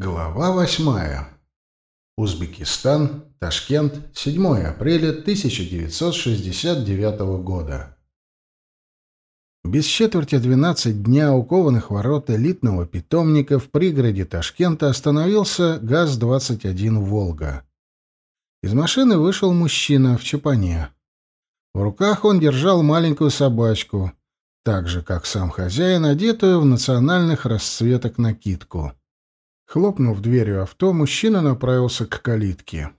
Глава восьмая. Узбекистан, Ташкент, 7 апреля 1969 года. Без четверти 12 дня у кованых ворот элитного питомника в пригороде Ташкента остановился ГАЗ-21 «Волга». Из машины вышел мужчина в чапане. В руках он держал маленькую собачку, так же, как сам хозяин, одетую в национальных расцветок накидку. Хлопнув дверью авто, мужчина направился к калитке.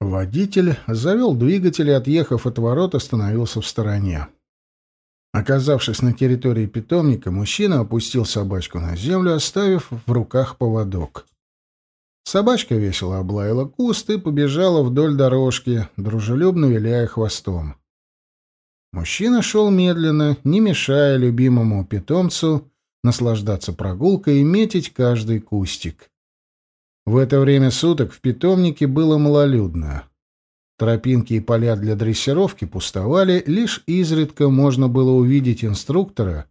Водитель завел двигатель и, отъехав от ворот, остановился в стороне. Оказавшись на территории питомника, мужчина опустил собачку на землю, оставив в руках поводок. Собачка весело облаяла куст и побежала вдоль дорожки, дружелюбно виляя хвостом. Мужчина шел медленно, не мешая любимому питомцу наслаждаться прогулкой и метить каждый кустик. В это время суток в питомнике было малолюдно. Тропинки и поля для дрессировки пустовали, лишь изредка можно было увидеть инструктора,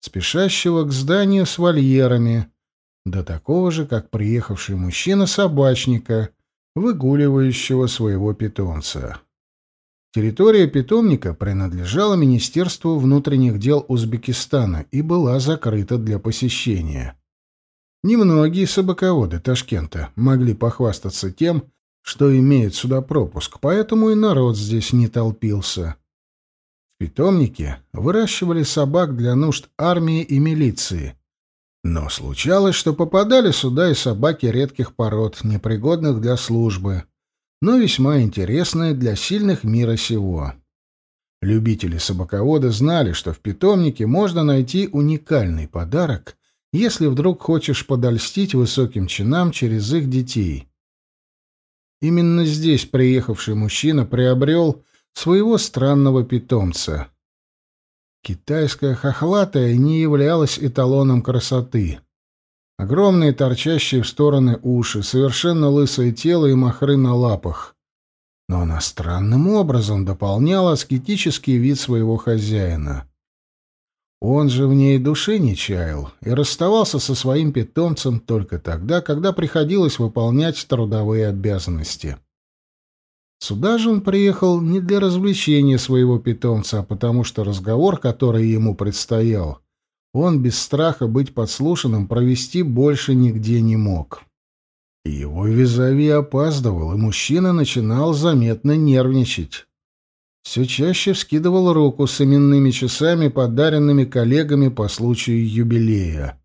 спешащего к зданию с вольерами, до такого же, как приехавший мужчина-собачника, выгуливающего своего питомца. Территория питомника принадлежала Министерству внутренних дел Узбекистана и была закрыта для посещения. Немногие собаководы Ташкента могли похвастаться тем, что имеют сюда пропуск, поэтому и народ здесь не толпился. В питомнике выращивали собак для нужд армии и милиции. Но случалось, что попадали сюда и собаки редких пород, непригодных для службы, но весьма интересное для сильных мира сего. Любители собаковода знали, что в питомнике можно найти уникальный подарок, если вдруг хочешь подольстить высоким чинам через их детей. Именно здесь приехавший мужчина приобрел своего странного питомца. Китайская хохлатая не являлась эталоном красоты. Огромные торчащие в стороны уши, совершенно лысое тело и махры на лапах. Но она странным образом дополняла аскетический вид своего хозяина. Он же в ней души не чаял и расставался со своим питомцем только тогда, когда приходилось выполнять трудовые обязанности. Сюда же он приехал не для развлечения своего питомца, а потому что разговор, который ему предстоял, он без страха быть подслушанным провести больше нигде не мог. Его визави опаздывал, и мужчина начинал заметно нервничать. Все чаще вскидывал руку с именными часами, подаренными коллегами по случаю юбилея,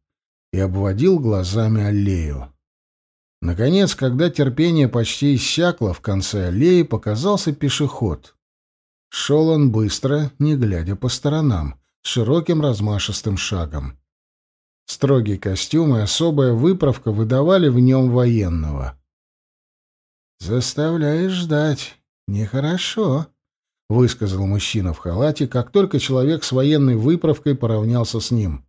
и обводил глазами аллею. Наконец, когда терпение почти иссякло, в конце аллеи показался пешеход. Шел он быстро, не глядя по сторонам, широким размашистым шагом. Строгий костюм и особая выправка выдавали в нем военного. «Заставляешь ждать. Нехорошо», — высказал мужчина в халате, как только человек с военной выправкой поравнялся с ним.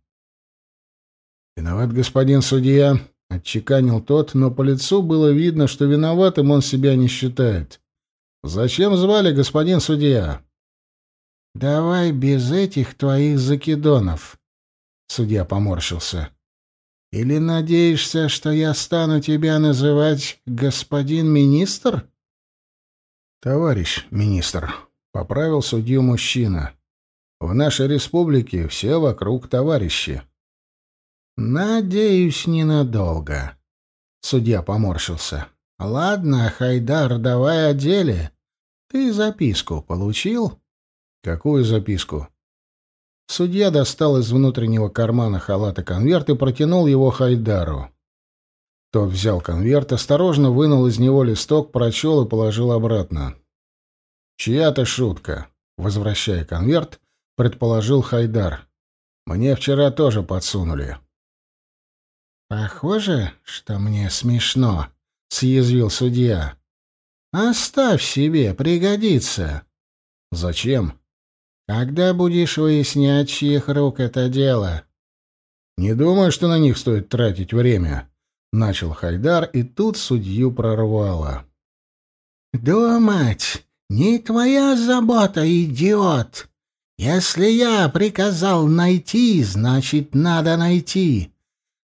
«Виноват господин судья», — отчеканил тот, но по лицу было видно, что виноватым он себя не считает. «Зачем звали господин судья?» «Давай без этих твоих закидонов», — судья поморщился. «Или надеешься, что я стану тебя называть господин министр?» «Товарищ министр», — поправил судью мужчина. «В нашей республике все вокруг товарищи». «Надеюсь, ненадолго», — судья поморщился. «Ладно, Хайдар, давай о деле. Ты записку получил?» «Какую записку?» Судья достал из внутреннего кармана халата конверт и протянул его Хайдару. Тот взял конверт, осторожно вынул из него листок, прочел и положил обратно. «Чья-то шутка», — возвращая конверт, предположил Хайдар. «Мне вчера тоже подсунули». «Похоже, что мне смешно», — съязвил судья. «Оставь себе, пригодится». «Зачем?» Когда будешь выяснять, чьих рук это дело? Не думаю, что на них стоит тратить время, начал Хайдар, и тут судью прорвало. Думать не твоя забота, идиот. Если я приказал найти, значит, надо найти.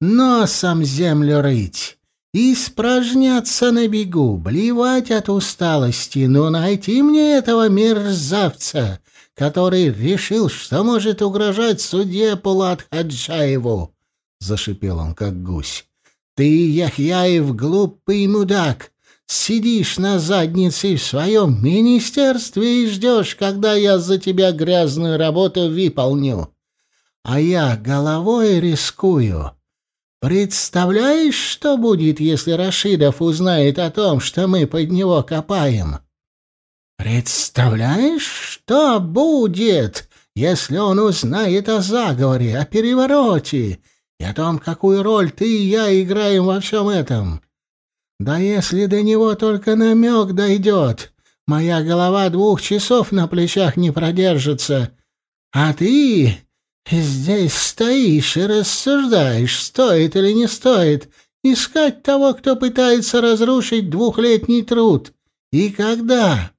носом землю рыть, испражняться на бегу, блевать от усталости, но найти мне этого мерзавца, который решил, что может угрожать судье Пулат Хаджаеву. Зашипел он, как гусь. Ты, Яхьяев, глупый мудак, сидишь на заднице в своем министерстве и ждешь, когда я за тебя грязную работу выполню. А я головой рискую. Представляешь, что будет, если Рашидов узнает о том, что мы под него копаем? Представляешь, что будет, если он узнает о заговоре, о перевороте и о том, какую роль ты и я играем во всем этом? Да если до него только намек дойдет, моя голова двух часов на плечах не продержится, а ты здесь стоишь и рассуждаешь, стоит или не стоит искать того, кто пытается разрушить двухлетний труд. И когда?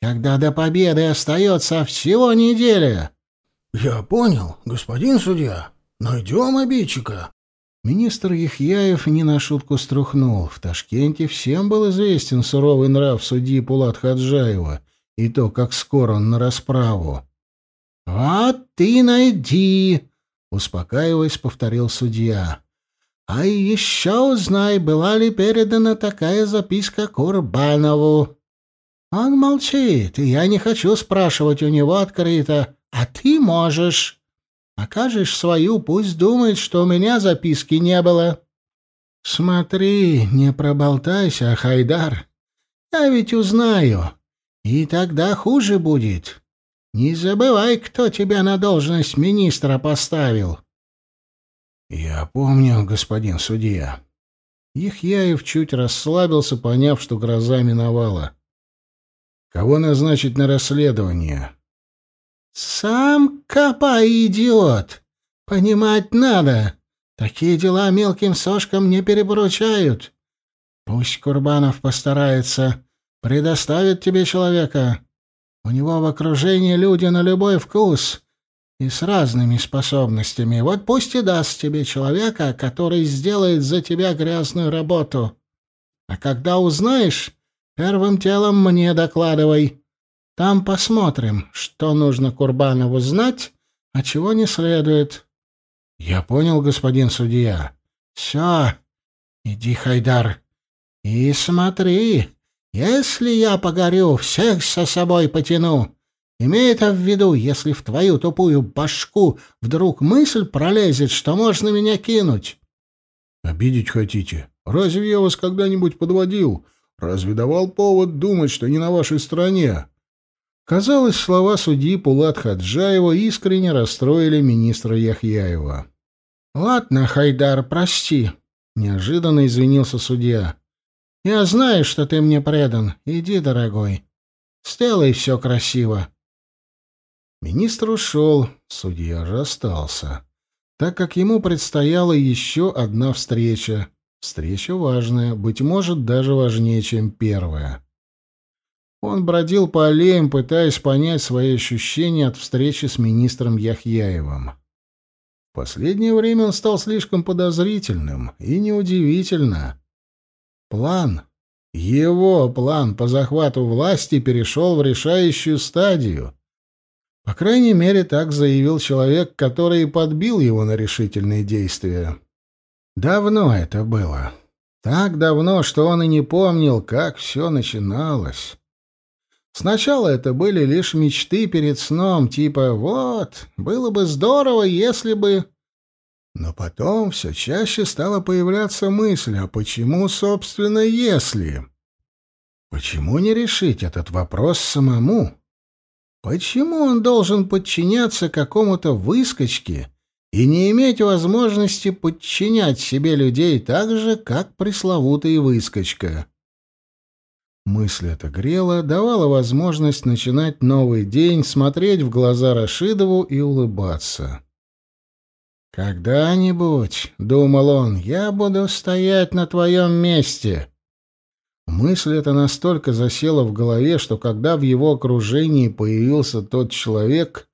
Когда до победы остается всего неделя. — Я понял, господин судья. Найдем обидчика. Министр Яхьяев не на шутку струхнул. В Ташкенте всем был известен суровый нрав судьи Пулат Хаджаева и то, как скоро он на расправу. «Вот ты найди!» — успокаиваясь, повторил судья. «А еще узнай, была ли передана такая записка Курбанову». «Он молчит, и я не хочу спрашивать у него открыто, а ты можешь». Окажешь свою, пусть думает, что у меня записки не было. Смотри, не проболтайся, Хайдар. Я ведь узнаю. И тогда хуже будет. Не забывай, кто тебя на должность министра поставил. Я помню, господин судья. Ихьяев чуть расслабился, поняв, что гроза миновала. Кого назначить на расследование? «Сам копай, идиот! Понимать надо. Такие дела мелким сошкам не перепоручают. Пусть Курбанов постарается, предоставит тебе человека. У него в окружении люди на любой вкус и с разными способностями. Вот пусть и даст тебе человека, который сделает за тебя грязную работу. А когда узнаешь, первым телом мне докладывай». Там посмотрим, что нужно Курбанову знать, а чего не следует. — Я понял, господин судья. — Все, иди, Хайдар, и смотри, если я погорю, всех со собой потяну. Имей это в виду, если в твою тупую башку вдруг мысль пролезет, что можно меня кинуть. — Обидеть хотите? Разве я вас когда-нибудь подводил? Разве давал повод думать, что не на вашей стороне? Казалось, слова судьи Пулат Хаджаева искренне расстроили министра Яхьяева. «Ладно, Хайдар, прости», — неожиданно извинился судья. «Я знаю, что ты мне предан. Иди, дорогой. Сделай все красиво». Министр ушел, судья же остался, так как ему предстояла еще одна встреча. Встреча важная, быть может, даже важнее, чем первая. Он бродил по аллеям, пытаясь понять свои ощущения от встречи с министром Яхьяевым. В последнее время он стал слишком подозрительным, и неудивительно. План, его план по захвату власти перешел в решающую стадию. По крайней мере, так заявил человек, который подбил его на решительные действия. Давно это было. Так давно, что он и не помнил, как все начиналось. Сначала это были лишь мечты перед сном, типа «вот, было бы здорово, если бы...» Но потом все чаще стала появляться мысль, а почему, собственно, если? Почему не решить этот вопрос самому? Почему он должен подчиняться какому-то выскочке и не иметь возможности подчинять себе людей так же, как пресловутый выскочка? Мысль эта грела, давала возможность начинать новый день, смотреть в глаза Рашидову и улыбаться. «Когда-нибудь, — думал он, — я буду стоять на твоем месте». Мысль эта настолько засела в голове, что когда в его окружении появился тот человек,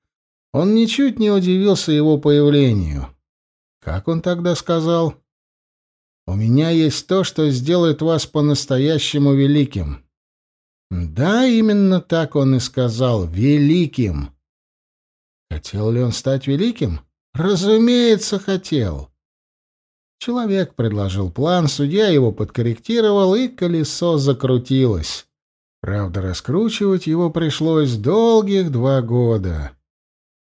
он ничуть не удивился его появлению. Как он тогда сказал? У меня есть то, что сделает вас по-настоящему великим. Да, именно так он и сказал, великим. Хотел ли он стать великим? Разумеется, хотел. Человек предложил план, судья его подкорректировал, и колесо закрутилось. Правда, раскручивать его пришлось долгих два года.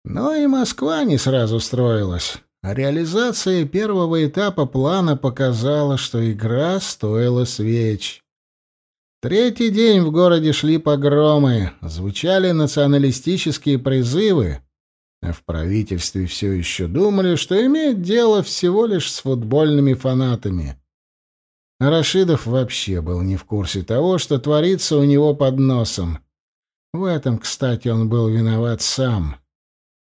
Но и Москва не сразу строилась. А реализация первого этапа плана показала, что игра стоила свеч. Третий день в городе шли погромы, звучали националистические призывы, а в правительстве все еще думали, что имеет дело всего лишь с футбольными фанатами. Рашидов вообще был не в курсе того, что творится у него под носом. В этом, кстати, он был виноват сам.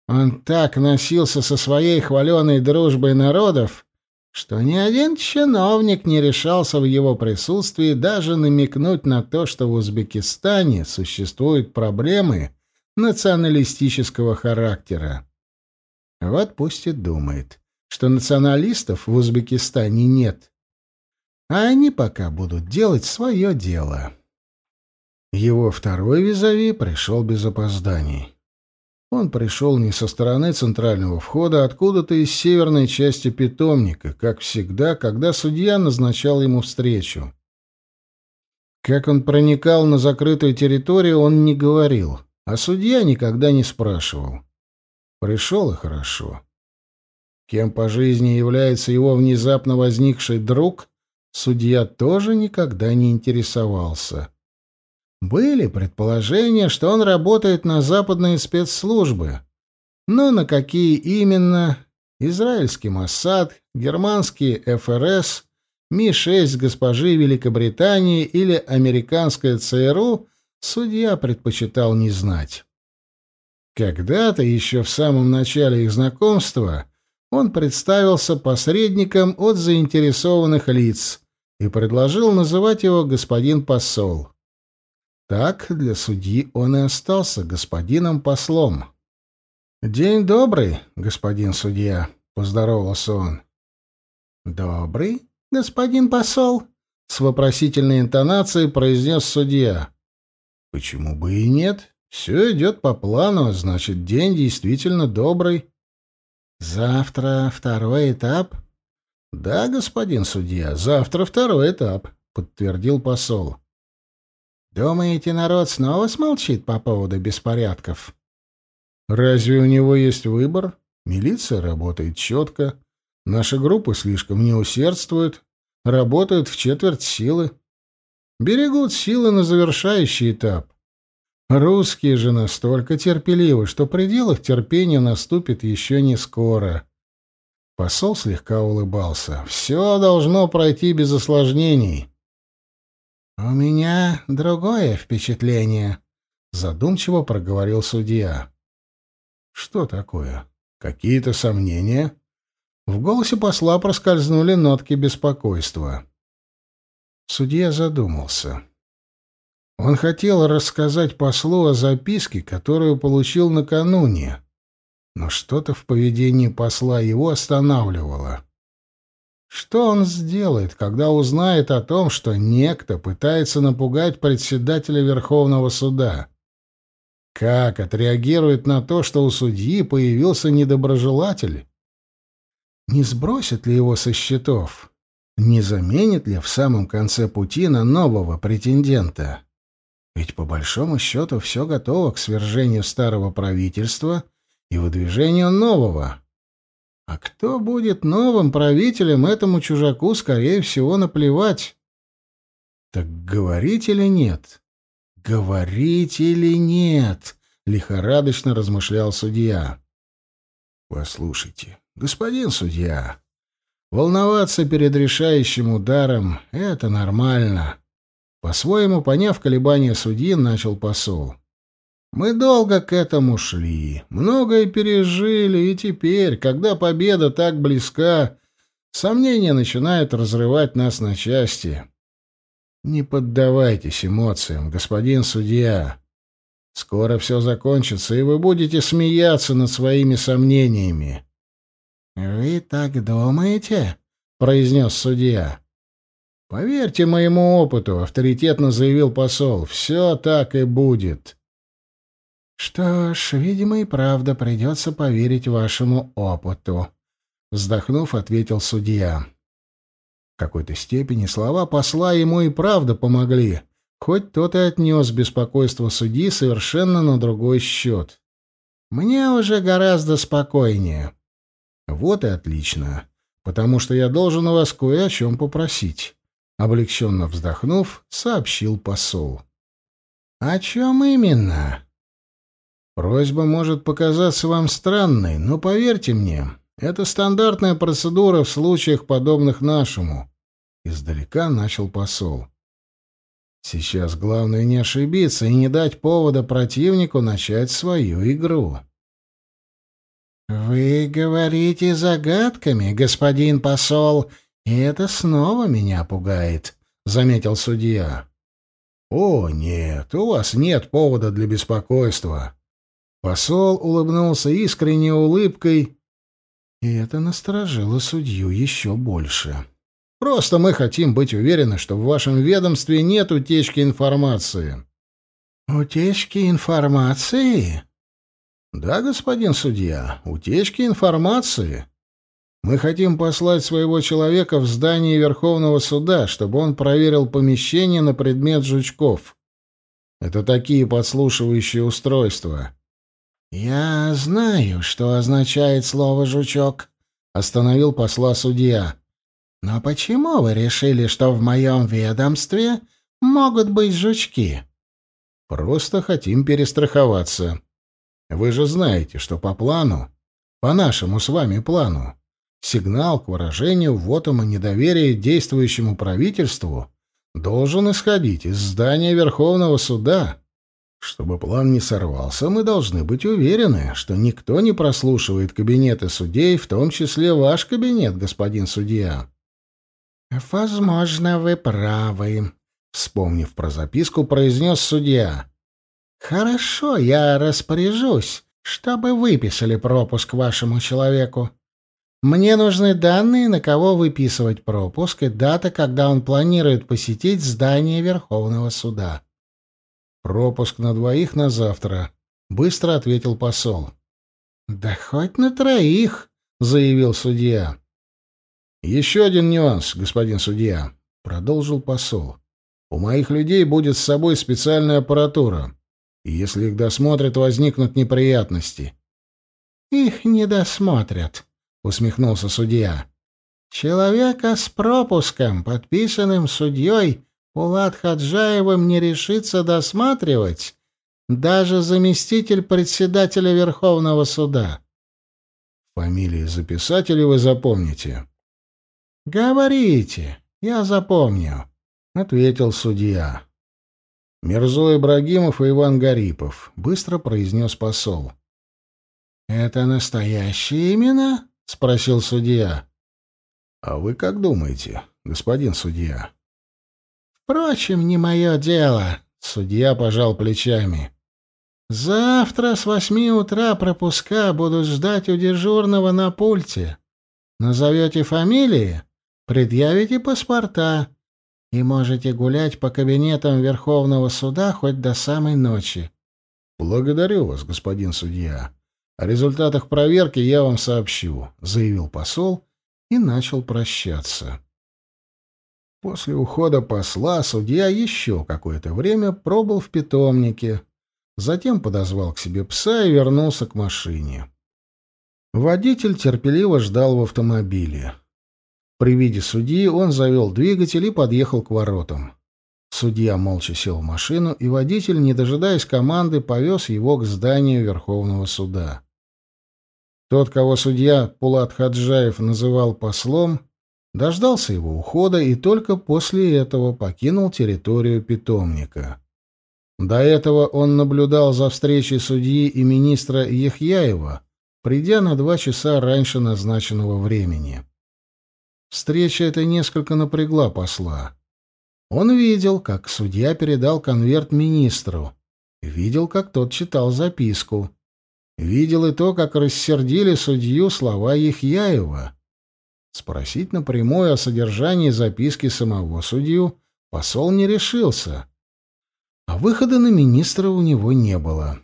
Он так носился со своей хваленой дружбой народов, что ни один чиновник не решался в его присутствии даже намекнуть на то, что в Узбекистане существуют проблемы националистического характера. Вот пусть и думает, что националистов в Узбекистане нет. А они пока будут делать свое дело. Его второй визави пришел без опозданий. Он пришел не со стороны центрального входа, а откуда-то из северной части питомника, как всегда, когда судья назначал ему встречу. Как он проникал на закрытую территорию, он не говорил, а судья никогда не спрашивал. Пришел и хорошо. Кем по жизни является его внезапно возникший друг, судья тоже никогда не интересовался. Были предположения, что он работает на западные спецслужбы. Но на какие именно? Израильский Моссад, германский ФРС, Ми-6 госпожи Великобритании или американское ЦРУ судья предпочитал не знать. Когда-то, еще в самом начале их знакомства, он представился посредником от заинтересованных лиц и предложил называть его господин посол. Так для судьи он и остался господином послом. «День добрый, господин судья», — поздоровался он. «Добрый, господин посол?» — с вопросительной интонацией произнес судья. «Почему бы и нет? Все идет по плану, значит, день действительно добрый». «Завтра второй этап?» «Да, господин судья, завтра второй этап», — подтвердил посол. Думаете, народ снова смолчит по поводу беспорядков? Разве у него есть выбор? Милиция работает четко. Наши группы слишком не усердствуют, работают в четверть силы. Берегут силы на завершающий этап. Русские же настолько терпеливы, что предел их терпения наступит еще не скоро. Посол слегка улыбался. «Все должно пройти без осложнений. «У меня другое впечатление», — задумчиво проговорил судья. «Что такое? Какие-то сомнения?» В голосе посла проскользнули нотки беспокойства. Судья задумался. Он хотел рассказать послу о записке, которую получил накануне, но что-то в поведении посла его останавливало. Что он сделает, когда узнает о том, что некто пытается напугать председателя Верховного суда? Как отреагирует на то, что у судьи появился недоброжелатель? Не сбросит ли его со счетов? Не заменит ли в самом конце пути на нового претендента? Ведь по большому счету все готово к свержению старого правительства и выдвижению нового. А кто будет новым правителем, этому чужаку, скорее всего, наплевать. Так говорить или нет? Говорить или нет? Лихорадочно размышлял судья. Послушайте, господин судья, волноваться перед решающим ударом — это нормально. По-своему, поняв колебания судьи, начал посол. Мы долго к этому шли, многое пережили, и теперь, когда победа так близка, сомнения начинают разрывать нас на части. Не поддавайтесь эмоциям, господин судья. Скоро все закончится, и вы будете смеяться над своими сомнениями. — Вы так думаете? — произнес судья. «Поверьте моему опыту», — авторитетно заявил посол, — «все так и будет». «Что ж, видимо, и правда придется поверить вашему опыту», — вздохнув, ответил судья. В какой-то степени слова посла ему и правда помогли, хоть тот и отнес беспокойство судьи совершенно на другой счет. «Мне уже гораздо спокойнее». «Вот и отлично, потому что я должен у вас кое о чем попросить». Облегченно вздохнув, сообщил посол. «О чем именно?» Просьба может показаться вам странной, но поверьте мне, это стандартная процедура в случаях, подобных нашему. Издалека начал посол. Сейчас главное не ошибиться и не дать повода противнику начать свою игру. «Вы говорите загадками, господин посол, и это снова меня пугает», — заметил судья. «О, нет, у вас нет повода для беспокойства. Посол улыбнулся искренней улыбкой, и это насторожило судью еще больше. «Просто мы хотим быть уверены, что в вашем ведомстве нет утечки информации». «Утечки информации?» «Да, господин судья, утечки информации. Мы хотим послать своего человека в здание Верховного суда, чтобы он проверил помещение на предмет жучков. Это такие подслушивающие устройства». «Я знаю, что означает слово «жучок», — остановил посла судья. «Но почему вы решили, что в моем ведомстве могут быть жучки?» «Просто хотим перестраховаться. Вы же знаете, что по плану, по нашему с вами плану, сигнал к выражению вотома недоверия действующему правительству должен исходить из здания Верховного суда». Чтобы план не сорвался, мы должны быть уверены, что никто не прослушивает кабинеты судей, в том числе ваш кабинет, господин судья. Возможно, вы правы, вспомнив про записку, произнес судья. Хорошо, я распоряжусь, чтобы выписали пропуск вашему человеку. Мне нужны данные, на кого выписывать пропуск и дата, когда он планирует посетить здание Верховного суда. «Пропуск на двоих на завтра», — быстро ответил посол. «Да хоть на троих», — заявил судья. «Еще один нюанс, господин судья», — продолжил посол. «У моих людей будет с собой специальная аппаратура, и если их досмотрят, возникнут неприятности». «Их не досмотрят», — усмехнулся судья. «Человека с пропуском, подписанным судьей, Пулат Хаджаевым не решится досматривать даже заместитель председателя Верховного суда. Фамилии записателей вы запомните. Говорите, я запомню, ответил судья. Мирзо Ибрагимов и Иван Гарипов, быстро произнес посол. Это настоящие имена? спросил судья. А вы как думаете, господин судья? Впрочем, не мое дело. Судья пожал плечами. Завтра с восьми утра пропуска будут ждать у дежурного на пульте. Назовете фамилии, предъявите паспорта и можете гулять по кабинетам Верховного суда хоть до самой ночи. Благодарю вас, господин судья. О результатах проверки я вам сообщу, заявил посол и начал прощаться. После ухода посла судья еще какое-то время пробыл в питомнике, затем подозвал к себе пса и вернулся к машине. Водитель терпеливо ждал в автомобиле. При виде судьи он завел двигатель и подъехал к воротам. Судья молча сел в машину, и водитель, не дожидаясь команды, повез его к зданию Верховного суда. Тот, кого судья Пулат Хаджаев называл послом, дождался его ухода и только после этого покинул территорию питомника. До этого он наблюдал за встречей судьи и министра Ехьяева, придя на два часа раньше назначенного времени. Встреча эта несколько напрягла посла. Он видел, как судья передал конверт министру, видел, как тот читал записку, видел и то, как рассердили судью слова Ехьяева — Спросить напрямую о содержании записки самого судью посол не решился, а выхода на министра у него не было.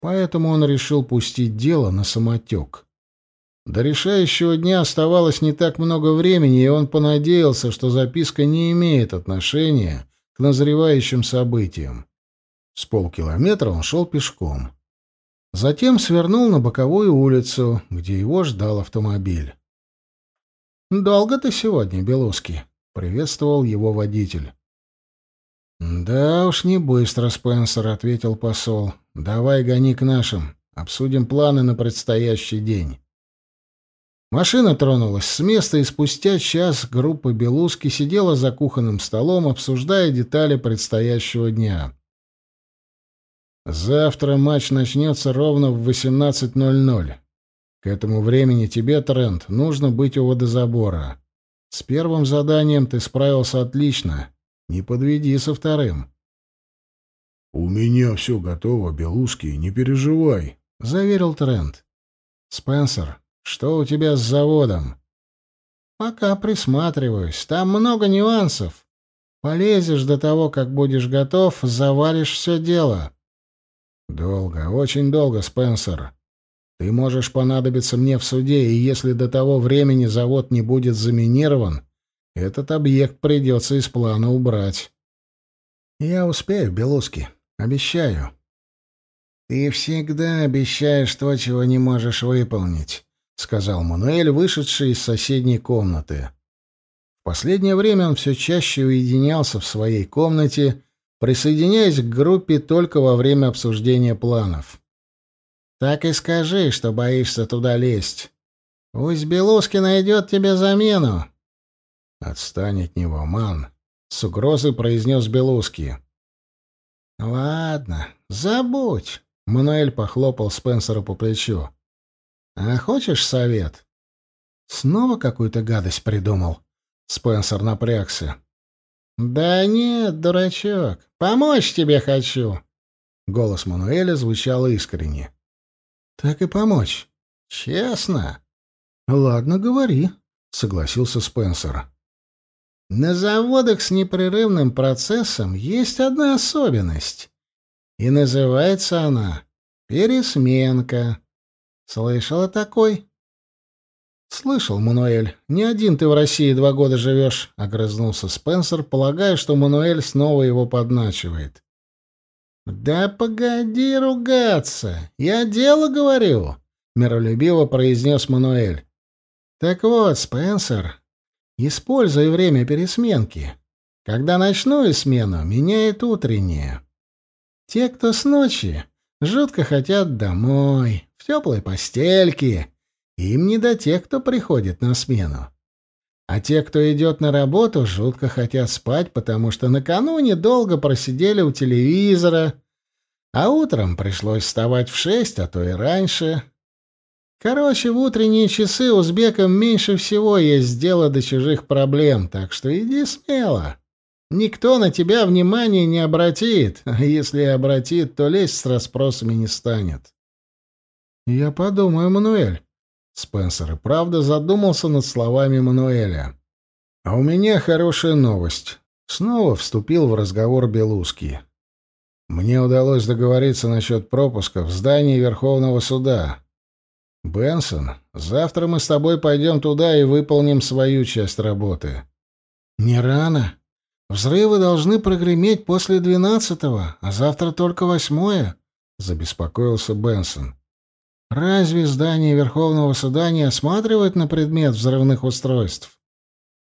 Поэтому он решил пустить дело на самотек. До решающего дня оставалось не так много времени, и он понадеялся, что записка не имеет отношения к назревающим событиям. С полкилометра он шел пешком. Затем свернул на боковую улицу, где его ждал автомобиль. «Долго ты сегодня, Белузский?» — приветствовал его водитель. «Да уж не быстро, Спенсер», — ответил посол. «Давай гони к нашим. Обсудим планы на предстоящий день». Машина тронулась с места, и спустя час группа Белуски сидела за кухонным столом, обсуждая детали предстоящего дня. «Завтра матч начнется ровно в 18.00. К этому времени тебе, Трент, нужно быть у водозабора. С первым заданием ты справился отлично. Не подведи со вторым». «У меня все готово, Белуски, не переживай», — заверил Трент. «Спенсер, что у тебя с заводом? Пока присматриваюсь. Там много нюансов. Полезешь до того, как будешь готов, завалишь все дело. Долго, очень долго, Спенсер. Ты можешь понадобиться мне в суде, и если до того времени завод не будет заминирован, этот объект придется из плана убрать. Я успею, Белуски, обещаю. Ты всегда обещаешь то, чего не можешь выполнить. — сказал Мануэль, вышедший из соседней комнаты. В последнее время он все чаще уединялся в своей комнате, присоединяясь к группе только во время обсуждения планов. «Так и скажи, что боишься туда лезть. Пусть Белуски найдет тебе замену». «Отстань от него, ман», — с угрозой произнес Белуски. «Ладно, забудь», — Мануэль похлопал Спенсера по плечу. А хочешь совет? Снова какую-то гадость придумал. Спенсер напрягся. Да нет, дурачок, помочь тебе хочу. Голос Мануэля звучал искренне. Так и помочь. Честно. Ладно, говори, согласился Спенсер. На заводах с непрерывным процессом есть одна особенность. И называется она пересменка. Слышал о такой? Слышал, Мануэль. Не один ты в России два года живешь, огрызнулся Спенсер, полагая, что Мануэль снова его подначивает. Да погоди ругаться. Я дело говорю, миролюбиво произнес Мануэль. Так вот, Спенсер, используй время пересменки. Когда ночную смену меняет утреннее. Те, кто с ночи, жутко хотят домой, в теплой постельке. Им не до тех, кто приходит на смену. А те, кто идет на работу, жутко хотят спать, потому что накануне долго просидели у телевизора, а утром пришлось вставать в шесть, а то и раньше. Короче, в утренние часы узбекам меньше всего есть дело до чужих проблем, так что иди смело. Никто на тебя внимания не обратит, а если и обратит, то лезть с расспросами не станет. «Я подумаю, Мануэль». Спенсер и правда задумался над словами Мануэля. «А у меня хорошая новость». Снова вступил в разговор Белуски. «Мне удалось договориться насчет пропуска в здании Верховного суда. Бенсон, завтра мы с тобой пойдем туда и выполним свою часть работы». «Не рано. Взрывы должны прогреметь после двенадцатого, а завтра только восьмое», — забеспокоился Бенсон. Разве здание Верховного суда не осматривает на предмет взрывных устройств?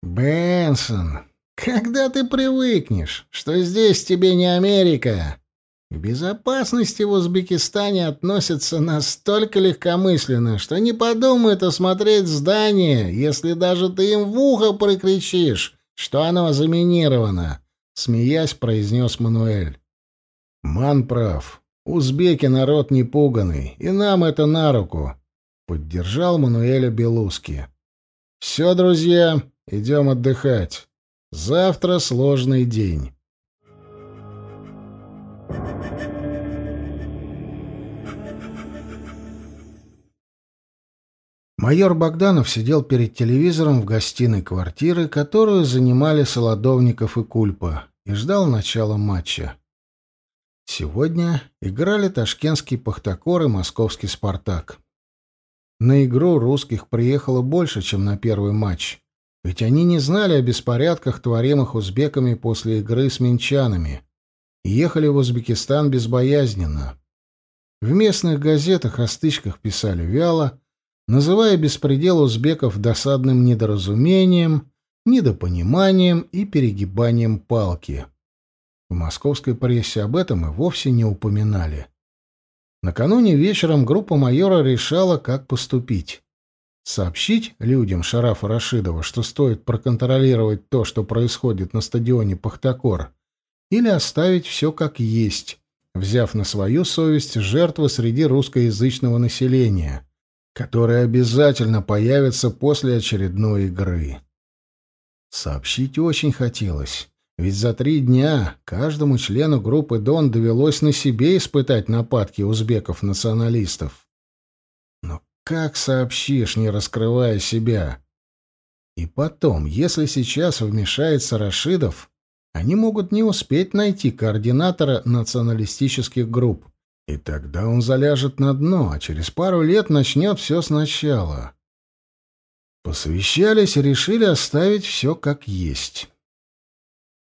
Бенсон, когда ты привыкнешь, что здесь тебе не Америка? К безопасности в Узбекистане относятся настолько легкомысленно, что не подумают осмотреть здание, если даже ты им в ухо прикричишь, что оно заминировано, смеясь, произнес Мануэль. Ман прав. Узбеки народ непуганный, и нам это на руку, поддержал Мануэля Белуски. Все, друзья, идем отдыхать. Завтра сложный день. Майор Богданов сидел перед телевизором в гостиной квартиры, которую занимали Солодовников и Кульпа, и ждал начала матча. Сегодня играли ташкентский «Пахтакор» и московский «Спартак». На игру русских приехало больше, чем на первый матч, ведь они не знали о беспорядках, творимых узбеками после игры с минчанами, и ехали в Узбекистан безбоязненно. В местных газетах о стычках писали вяло, называя беспредел узбеков досадным недоразумением, недопониманием и перегибанием палки. В московской прессе об этом и вовсе не упоминали. Накануне вечером группа майора решала, как поступить. Сообщить людям Шарафа Рашидова, что стоит проконтролировать то, что происходит на стадионе Пахтакор, или оставить все как есть, взяв на свою совесть жертвы среди русскоязычного населения, которое обязательно появится после очередной игры. Сообщить очень хотелось, ведь за три дня каждому члену группы «Дон» довелось на себе испытать нападки узбеков-националистов. Но как сообщишь, не раскрывая себя? И потом, если сейчас вмешается Рашидов, они могут не успеть найти координатора националистических групп. И тогда он заляжет на дно, а через пару лет начнет все сначала. Посовещались и решили оставить все как есть.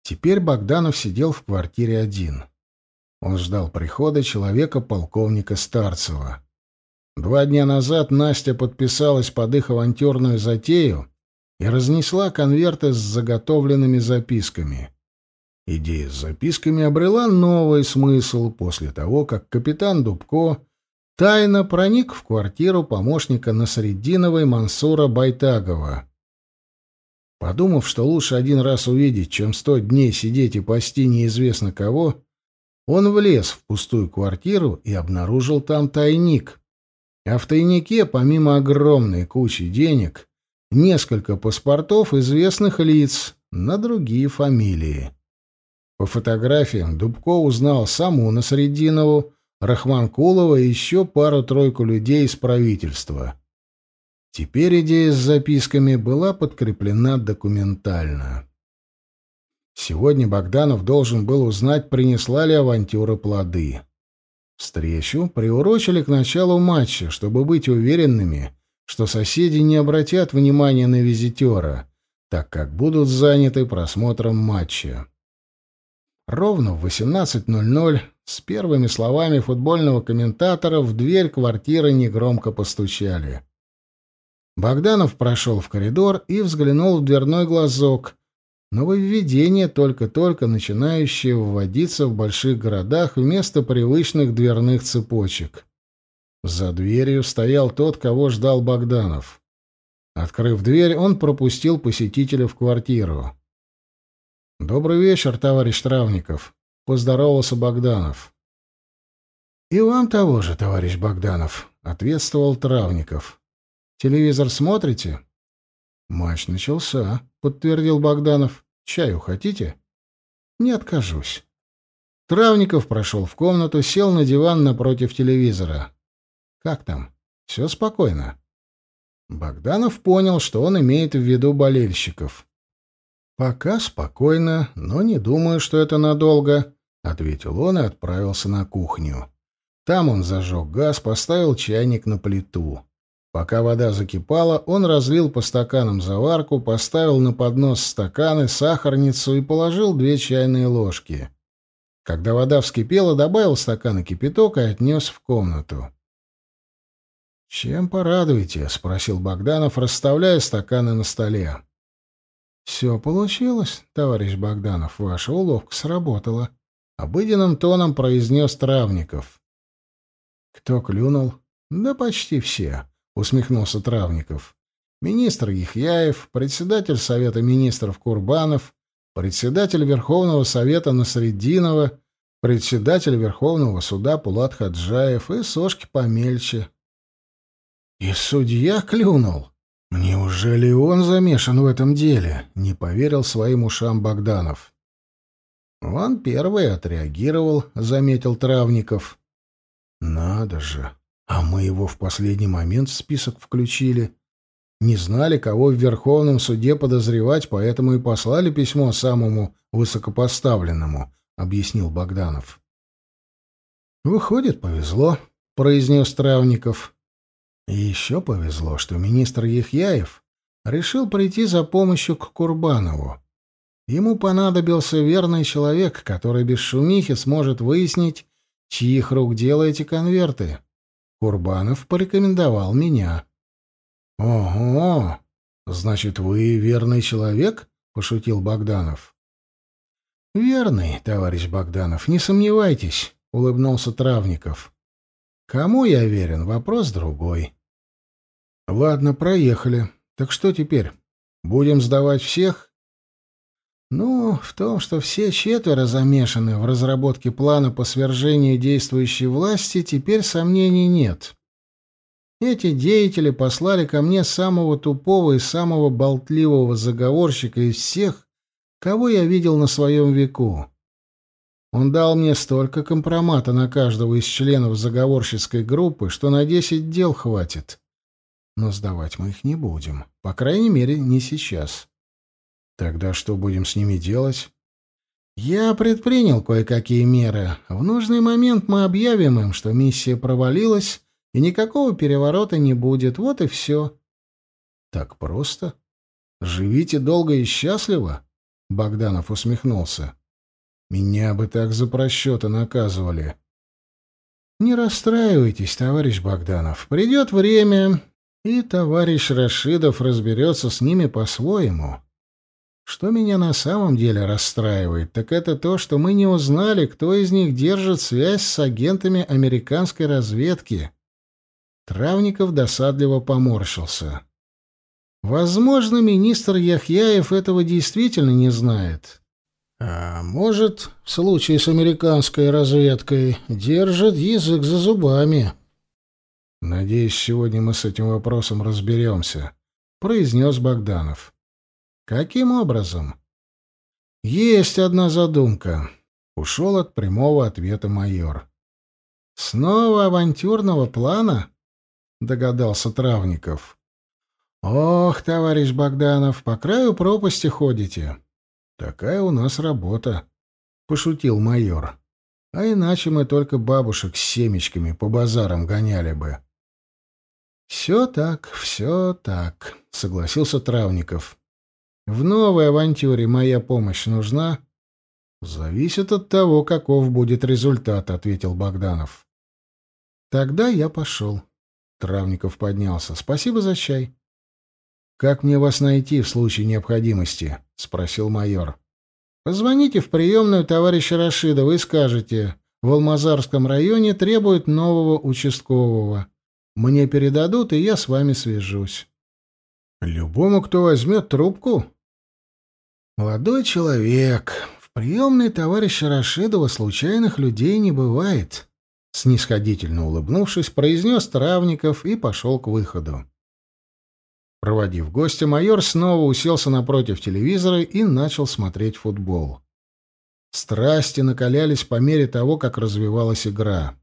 Теперь Богданов сидел в квартире один. Он ждал прихода человека полковника Старцева. Два дня назад Настя подписалась под их авантюрную затею и разнесла конверты с заготовленными записками. Идея с записками обрела новый смысл после того, как капитан Дубко тайно проник в квартиру помощника Насреддиновой Мансура Байтагова. Подумав, что лучше один раз увидеть, чем сто дней сидеть и пасти неизвестно кого, он влез в пустую квартиру и обнаружил там тайник. А в тайнике, помимо огромной кучи денег, несколько паспортов известных лиц на другие фамилии. По фотографиям Дубко узнал саму Насреддинову, Рахманкулова и еще пару-тройку людей из правительства. Теперь идея с записками была подкреплена документально. Сегодня Богданов должен был узнать, принесла ли авантюра плоды. Встречу приурочили к началу матча, чтобы быть уверенными, что соседи не обратят внимания на визитера, так как будут заняты просмотром матча. Ровно в 18.00 с первыми словами футбольного комментатора в дверь квартиры негромко постучали. Богданов прошел в коридор и взглянул в дверной глазок. Нововведение, только-только начинающее вводиться в больших городах вместо привычных дверных цепочек. За дверью стоял тот, кого ждал Богданов. Открыв дверь, он пропустил посетителя в квартиру. «Добрый вечер, товарищ Травников», — поздоровался Богданов. «И вам того же, товарищ Богданов», — ответствовал Травников. «Телевизор смотрите?» «Матч начался», — подтвердил Богданов. «Чаю хотите?» «Не откажусь». Травников прошел в комнату, сел на диван напротив телевизора. «Как там? Все спокойно?» Богданов понял, что он имеет в виду болельщиков. «Пока спокойно, но не думаю, что это надолго», — ответил он и отправился на кухню. Там он зажег газ, поставил чайник на плиту. Пока вода закипала, он разлил по стаканам заварку, поставил на поднос стаканы, сахарницу и положил две чайные ложки. Когда вода вскипела, добавил стаканы кипяток и отнес в комнату. «Чем порадуете?» — спросил Богданов, расставляя стаканы на столе. «Все получилось, товарищ Богданов, ваша уловка сработала», — обыденным тоном произнес Травников. «Кто клюнул?» «Да почти все», — усмехнулся Травников. «Министр Ехяев, председатель Совета министров Курбанов, председатель Верховного Совета Насреддинова, председатель Верховного суда Пулат Хаджаев и сошки помельче». «И судья клюнул?» «Неужели он замешан в этом деле?» — не поверил своим ушам Богданов. «Он первый отреагировал», — заметил Травников. «Надо же! А мы его в последний момент в список включили. Не знали, кого в Верховном суде подозревать, поэтому и послали письмо самому высокопоставленному, — объяснил Богданов. «Выходит, повезло», — произнес Травников. И еще повезло, что министр Ехяев решил прийти за помощью к Курбанову. Ему понадобился верный человек, который без шумихи сможет выяснить, чьих рук дело эти конверты. Курбанов порекомендовал меня. «Ого! Значит, вы верный человек?» — пошутил Богданов. «Верный, товарищ Богданов, не сомневайтесь», — улыбнулся Травников. «Кому я верен, вопрос другой». «Ладно, проехали. Так что теперь? Будем сдавать всех?» «Ну, в том, что все четверо замешаны в разработке плана по свержению действующей власти, теперь сомнений нет. Эти деятели послали ко мне самого тупого и самого болтливого заговорщика из всех, кого я видел на своем веку. Он дал мне столько компромата на каждого из членов заговорщицкой группы, что на десять дел хватит. Но сдавать мы их не будем. По крайней мере, не сейчас. Тогда что будем с ними делать? Я предпринял кое-какие меры. В нужный момент мы объявим им, что миссия провалилась, и никакого переворота не будет. Вот и все. Так просто? Живите долго и счастливо? Богданов усмехнулся. Меня бы так за просчеты наказывали. Не расстраивайтесь, товарищ Богданов. Придет время, и товарищ Рашидов разберется с ними по-своему. Что меня на самом деле расстраивает, так это то, что мы не узнали, кто из них держит связь с агентами американской разведки. Травников досадливо поморщился. Возможно, министр Яхьяев этого действительно не знает. А может, в случае с американской разведкой, держит язык за зубами. «Надеюсь, сегодня мы с этим вопросом разберемся», — произнес Богданов. Каким образом? Есть одна задумка. Ушел от прямого ответа майор. Снова авантюрного плана? Догадался Травников. Ох, товарищ Богданов, по краю пропасти ходите. Такая у нас работа, пошутил майор. А иначе мы только бабушек с семечками по базарам гоняли бы. Все так, все так, согласился Травников. В новой авантюре моя помощь нужна? Зависит от того, каков будет результат, ответил Богданов. Тогда я пошел. Травников поднялся. Спасибо за чай. Как мне вас найти в случае необходимости? спросил майор. Позвоните в приемную товарища Рашидова и скажете: в Алмазарском районе требуют нового участкового. Мне передадут, и я с вами свяжусь. Любому, кто возьмет трубку, «Молодой человек, в приемной товарища Рашидова случайных людей не бывает», — снисходительно улыбнувшись, произнес Травников и пошел к выходу. Проводив гостя, майор снова уселся напротив телевизора и начал смотреть футбол. Страсти накалялись по мере того, как развивалась игра.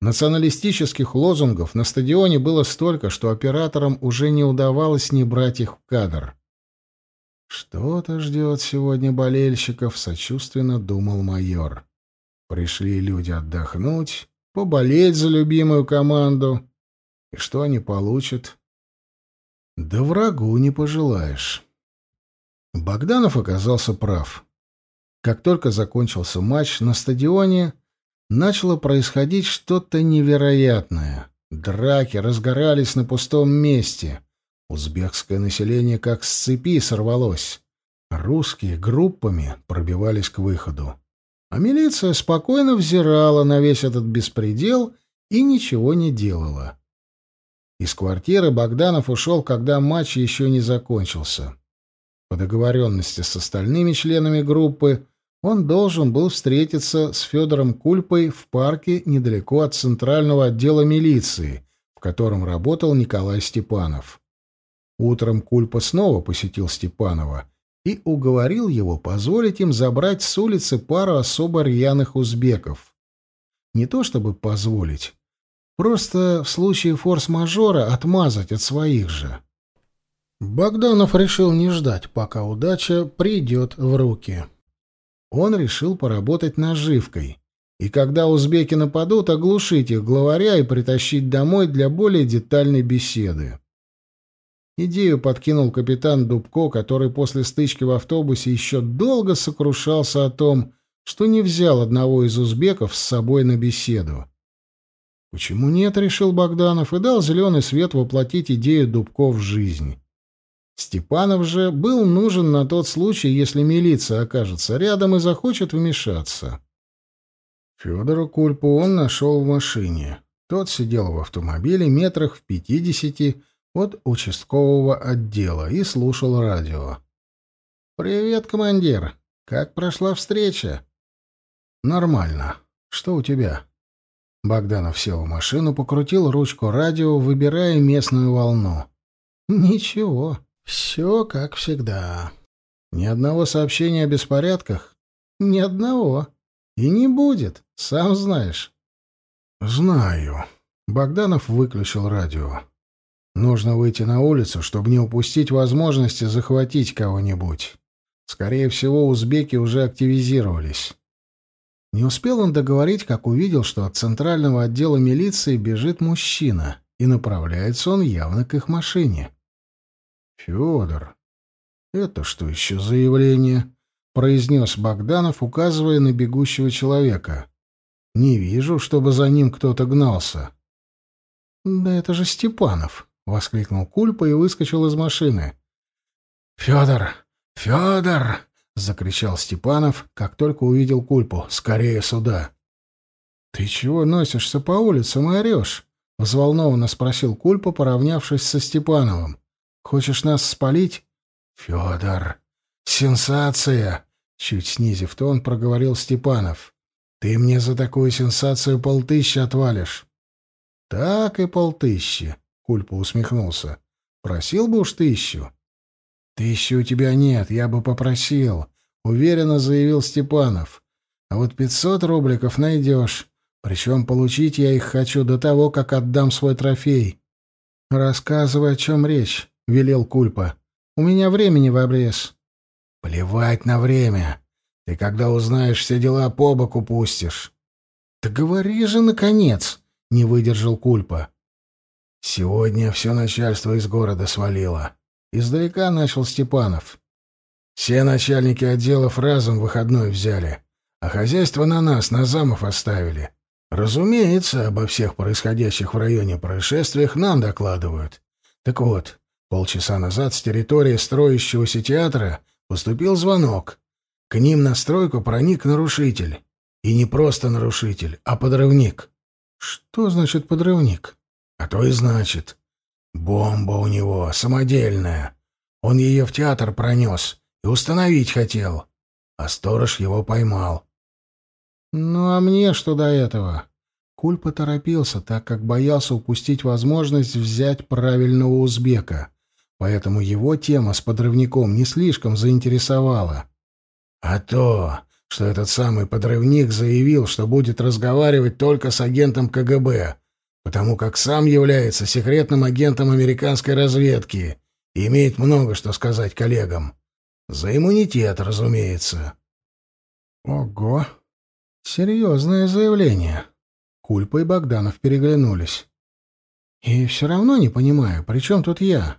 Националистических лозунгов на стадионе было столько, что операторам уже не удавалось не брать их в кадр. «Что-то ждет сегодня болельщиков», — сочувственно думал майор. «Пришли люди отдохнуть, поболеть за любимую команду. И что они получат?» «Да врагу не пожелаешь». Богданов оказался прав. Как только закончился матч, на стадионе начало происходить что-то невероятное. Драки разгорались на пустом месте. Узбекское население как с цепи сорвалось. Русские группами пробивались к выходу. А милиция спокойно взирала на весь этот беспредел и ничего не делала. Из квартиры Богданов ушел, когда матч еще не закончился. По договоренности с остальными членами группы он должен был встретиться с Федором Кульпой в парке недалеко от центрального отдела милиции, в котором работал Николай Степанов. Утром Кульпа снова посетил Степанова и уговорил его позволить им забрать с улицы пару особо рьяных узбеков. Не то чтобы позволить, Просто в случае форс-мажора отмазать от своих же. Богданов решил не ждать, пока удача придет в руки. Он решил поработать наживкой, и когда узбеки нападут, оглушить их главаря и притащить домой для более детальной беседы. Идею подкинул капитан Дубко, который после стычки в автобусе еще долго сокрушался о том, что не взял одного из узбеков с собой на беседу. Почему нет, решил Богданов и дал зеленый свет воплотить идею Дубко в жизнь. Степанов же был нужен на тот случай, если милиция окажется рядом и захочет вмешаться. Федора Кульпу он нашел в машине. Тот сидел в автомобиле метрах в пятидесяти от участкового отдела и слушал радио. «Привет, командир. Как прошла встреча?» «Нормально. Что у тебя?» Богданов сел в машину, покрутил ручку радио, выбирая местную волну. «Ничего, все как всегда. Ни одного сообщения о беспорядках? Ни одного. И не будет, сам знаешь». «Знаю». Богданов выключил радио. «Нужно выйти на улицу, чтобы не упустить возможности захватить кого-нибудь. Скорее всего, узбеки уже активизировались». Не успел он договорить, как увидел, что от центрального отдела милиции бежит мужчина, и направляется он явно к их машине. «Федор, это что еще за явление?» — произнес Богданов, указывая на бегущего человека. «Не вижу, чтобы за ним кто-то гнался». «Да это же Степанов!» — воскликнул Кульпа и выскочил из машины. «Федор! Федор!» — закричал Степанов, как только увидел Кульпу. «Скорее сюда!» «Ты чего носишься по улицам и орешь?» — взволнованно спросил Кульпа, поравнявшись со Степановым. «Хочешь нас спалить?» «Федор! Сенсация!» — чуть снизив тон, проговорил Степанов. «Ты мне за такую сенсацию полтыщи отвалишь». «Так и полтыщи», — Кульпа усмехнулся. «Просил бы уж тысячу». «Тысячи у тебя нет, я бы попросил», — уверенно заявил Степанов. «А вот пятьсот рубликов найдешь. Причем получить я их хочу до того, как отдам свой трофей». «Рассказывай, о чем речь», — велел Кульпа. «У меня времени в обрез». «Плевать на время. Ты, когда узнаешь все дела, по боку пустишь». «Да говори же, наконец!» — не выдержал Кульпа. «Сегодня все начальство из города свалило. Издалека начал Степанов. Все начальники отделов разом выходной взяли, а хозяйство на нас, на замов оставили. Разумеется, обо всех происходящих в районе происшествиях нам докладывают. Так вот, полчаса назад с территории строящегося театра поступил звонок. К ним на стройку проник нарушитель. И не просто нарушитель, а подрывник. Что значит подрывник? А то и значит. Бомба у него, самодельная. Он ее в театр пронес и установить хотел. А сторож его поймал. Ну а мне что до этого? Куль поторопился, так как боялся упустить возможность взять правильного узбека. Поэтому его тема с подрывником не слишком заинтересовала. А то, что этот самый подрывник заявил, что будет разговаривать только с агентом КГБ, потому как сам является секретным агентом американской разведки и имеет много что сказать коллегам. За иммунитет, разумеется. Ого! Серьезное заявление. Кульпа и Богданов переглянулись. И все равно не понимаю, при чем тут я?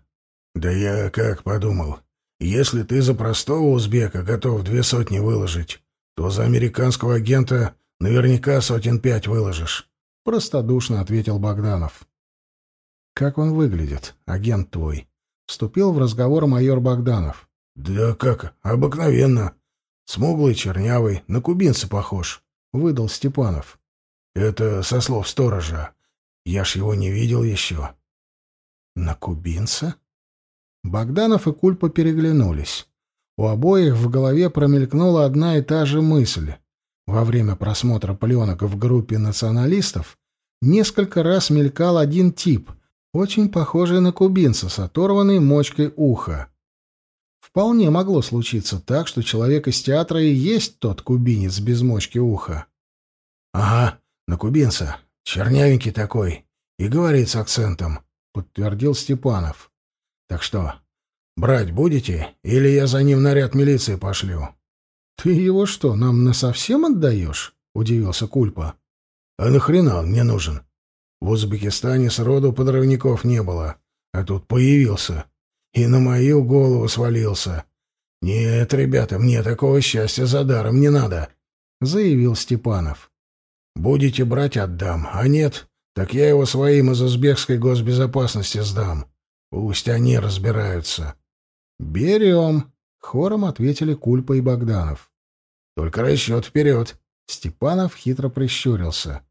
Да я как подумал. Если ты за простого узбека готов две сотни выложить, то за американского агента наверняка сотен пять выложишь. Простодушно ответил Богданов. «Как он выглядит, агент твой?» Вступил в разговор майор Богданов. «Да как, обыкновенно. Смуглый, чернявый, на кубинца похож», — выдал Степанов. «Это со слов сторожа. Я ж его не видел еще». «На кубинца?» Богданов и Кульпа переглянулись. У обоих в голове промелькнула одна и та же мысль. Во время просмотра пленок в группе националистов несколько раз мелькал один тип, очень похожий на кубинца с оторванной мочкой уха. Вполне могло случиться так, что человек из театра и есть тот кубинец без мочки уха. «Ага, на кубинца. Чернявенький такой. И говорит с акцентом, — подтвердил Степанов. Так что, брать будете, или я за ним наряд милиции пошлю? — Ты его что, нам насовсем отдаешь? — удивился Кульпа. — А нахрена он мне нужен? В Узбекистане сроду подрывников не было, а тут появился. И на мою голову свалился. Нет, ребята, мне такого счастья за даром не надо, — заявил Степанов. Будете брать — отдам, а нет, так я его своим из узбекской госбезопасности сдам. Пусть они разбираются. «Берем», — хором ответили Кульпа и Богданов. «Только расчет вперед». Степанов хитро прищурился.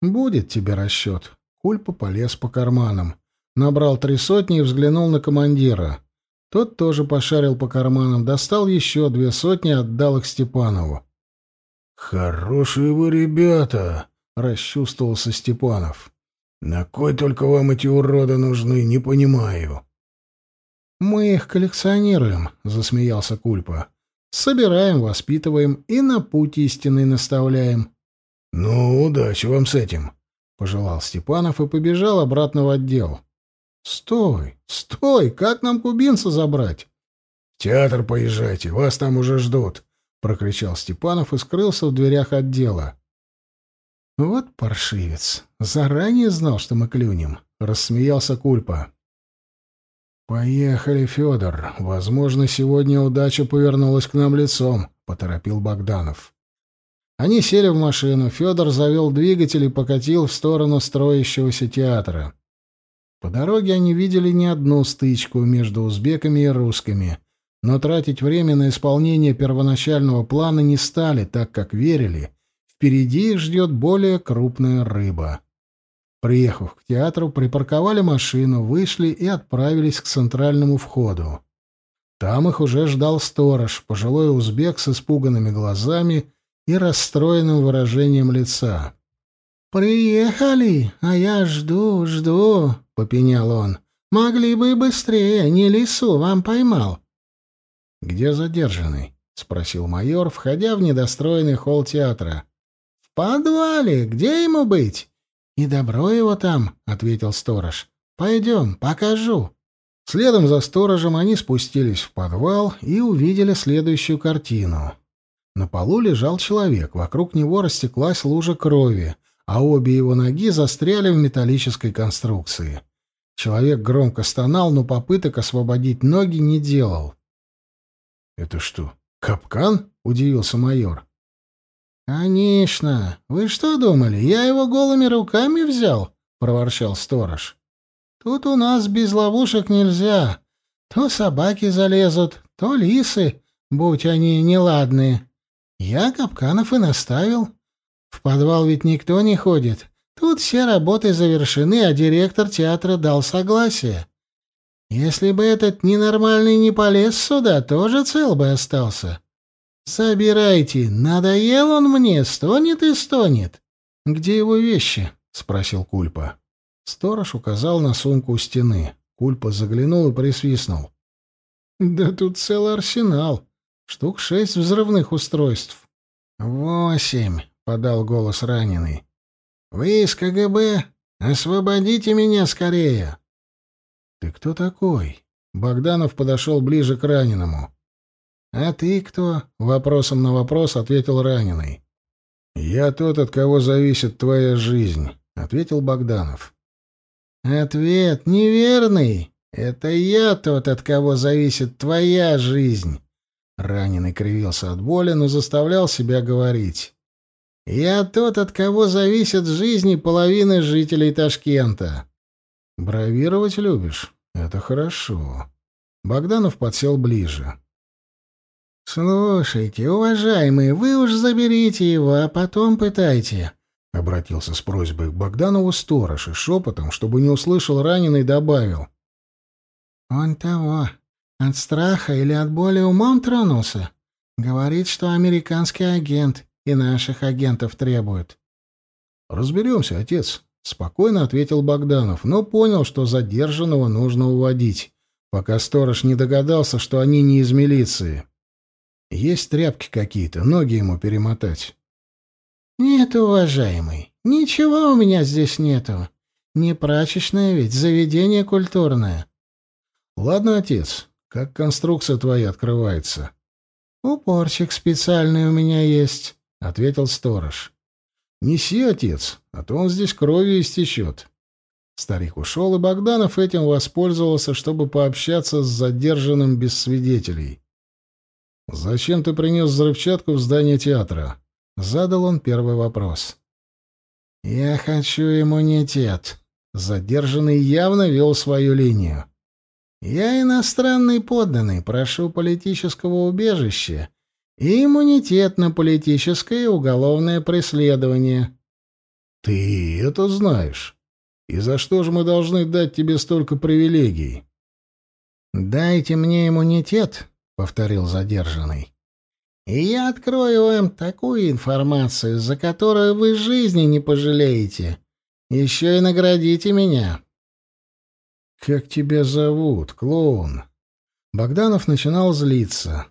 «Будет тебе расчет». Кульпа полез по карманам. Набрал три сотни и взглянул на командира. Тот тоже пошарил по карманам, достал еще две сотни, отдал их Степанову. «Хорошие вы ребята!» — расчувствовался Степанов. «На кой только вам эти уроды нужны, не понимаю». «Мы их коллекционируем», — засмеялся Кульпа. «Собираем, воспитываем и на путь истинный наставляем». «Ну, удачи вам с этим», — пожелал Степанов и побежал обратно в отдел. «Стой, стой, как нам кубинца забрать?» «В театр поезжайте, вас там уже ждут прокричал Степанов и скрылся в дверях отдела. Вот паршивец, заранее знал, что мы клюнем, рассмеялся Кульпа. Поехали, Федор. Возможно, сегодня удача повернулась к нам лицом, поторопил Богданов. Они сели в машину, Федор завел двигатель и покатил в сторону строящегося театра. По дороге они видели не одну стычку между узбеками и русскими — но тратить время на исполнение первоначального плана не стали, так как верили, впереди их ждет более крупная рыба. Приехав к театру, припарковали машину, вышли и отправились к центральному входу. Там их уже ждал сторож, пожилой узбек с испуганными глазами и расстроенным выражением лица. «Приехали, а я жду, жду», — попенял он. «Могли бы быстрее, не лису вам поймал». «Где задержанный?» — спросил майор, входя в недостроенный холл театра. «В подвале. Где ему быть?» «И добро его там», — ответил сторож. «Пойдем, покажу». Следом за сторожем они спустились в подвал и увидели следующую картину. На полу лежал человек, вокруг него растеклась лужа крови, а обе его ноги застряли в металлической конструкции. Человек громко стонал, но попыток освободить ноги не делал. «Это что, капкан?» — удивился майор. «Конечно. Вы что думали, я его голыми руками взял?» — проворчал сторож. «Тут у нас без ловушек нельзя. То собаки залезут, то лисы, будь они неладные. Я капканов и наставил. В подвал ведь никто не ходит. Тут все работы завершены, а директор театра дал согласие. Если бы этот ненормальный не полез сюда, тоже цел бы остался. Собирайте, надоел он мне, стонет и стонет. Где его вещи? спросил Кульпа. Сторож указал на сумку у стены. Кульпа заглянул и присвистнул. Да тут целый арсенал. Штук шесть взрывных устройств. Восемь, подал голос раненый. Вы из КГБ? Освободите меня скорее. «Ты кто такой?» Богданов подошел ближе к раненому. «А ты кто?» — вопросом на вопрос ответил раненый. «Я тот, от кого зависит твоя жизнь», — ответил Богданов. «Ответ неверный. Это я тот, от кого зависит твоя жизнь». Раненый кривился от боли, но заставлял себя говорить. «Я тот, от кого зависит жизни половины жителей Ташкента». Бравировать любишь? Это хорошо. Богданов подсел ближе. Слушайте, уважаемый, вы уж заберите его, а потом пытайте. Обратился с просьбой к Богданову сторож и шепотом, чтобы не услышал раненый, добавил. Он того, от страха или от боли умом тронулся. Говорит, что американский агент и наших агентов требует. Разберемся, отец, — спокойно ответил Богданов, но понял, что задержанного нужно уводить, пока сторож не догадался, что они не из милиции. Есть тряпки какие-то, ноги ему перемотать. Нет, уважаемый, ничего у меня здесь нету. Не прачечное ведь, заведение культурное. Ладно, отец, как конструкция твоя открывается? Упорчик специальный у меня есть, ответил сторож. Неси, отец, а то он здесь кровью истечет. Старик ушел, и Богданов этим воспользовался, чтобы пообщаться с задержанным без свидетелей. «Зачем ты принес взрывчатку в здание театра?» — задал он первый вопрос. «Я хочу иммунитет». Задержанный явно вел свою линию. «Я иностранный подданный, прошу политического убежища и иммунитет на политическое и уголовное преследование». «Ты это знаешь? И за что же мы должны дать тебе столько привилегий?» «Дайте мне иммунитет», — повторил задержанный. «И я открою вам такую информацию, за которую вы жизни не пожалеете. Еще и наградите меня». «Как тебя зовут, клоун?» Богданов начинал злиться.